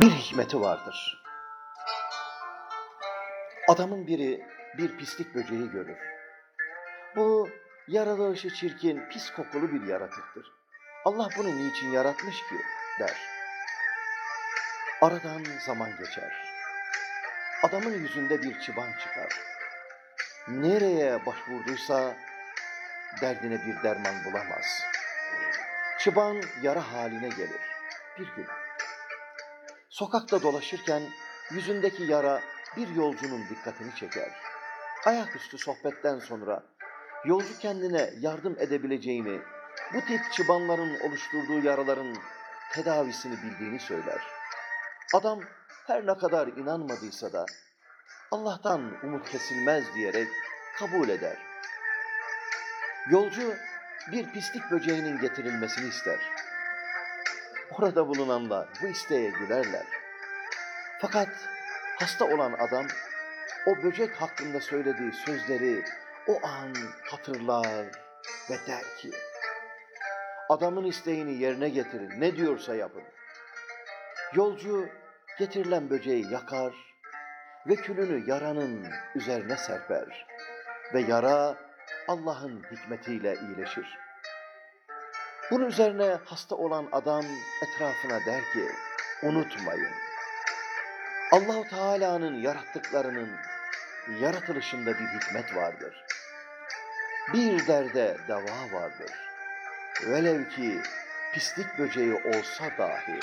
Bir hikmeti vardır. Adamın biri bir pislik böceği görür. Bu yaratılışı çirkin, pis kokulu bir yaratıktır. Allah bunu niçin yaratmış ki der. Aradan zaman geçer. Adamın yüzünde bir çıban çıkar. Nereye başvurduysa derdine bir derman bulamaz. Çıban yara haline gelir. Bir gün Sokakta dolaşırken yüzündeki yara bir yolcunun dikkatini çeker. Ayaküstü sohbetten sonra yolcu kendine yardım edebileceğini, bu tip çıbanların oluşturduğu yaraların tedavisini bildiğini söyler. Adam her ne kadar inanmadıysa da Allah'tan umut kesilmez diyerek kabul eder. Yolcu bir pislik böceğinin getirilmesini ister. Orada bulunanlar bu isteğe gülerler. Fakat hasta olan adam o böcek hakkında söylediği sözleri o an hatırlar ve der ki adamın isteğini yerine getirin ne diyorsa yapın. Yolcu getirilen böceği yakar ve külünü yaranın üzerine serper ve yara Allah'ın hikmetiyle iyileşir. Bunun üzerine hasta olan adam etrafına der ki, unutmayın. Allahu Teala'nın yarattıklarının yaratılışında bir hikmet vardır. Bir derde deva vardır. Velev ki pislik böceği olsa dahi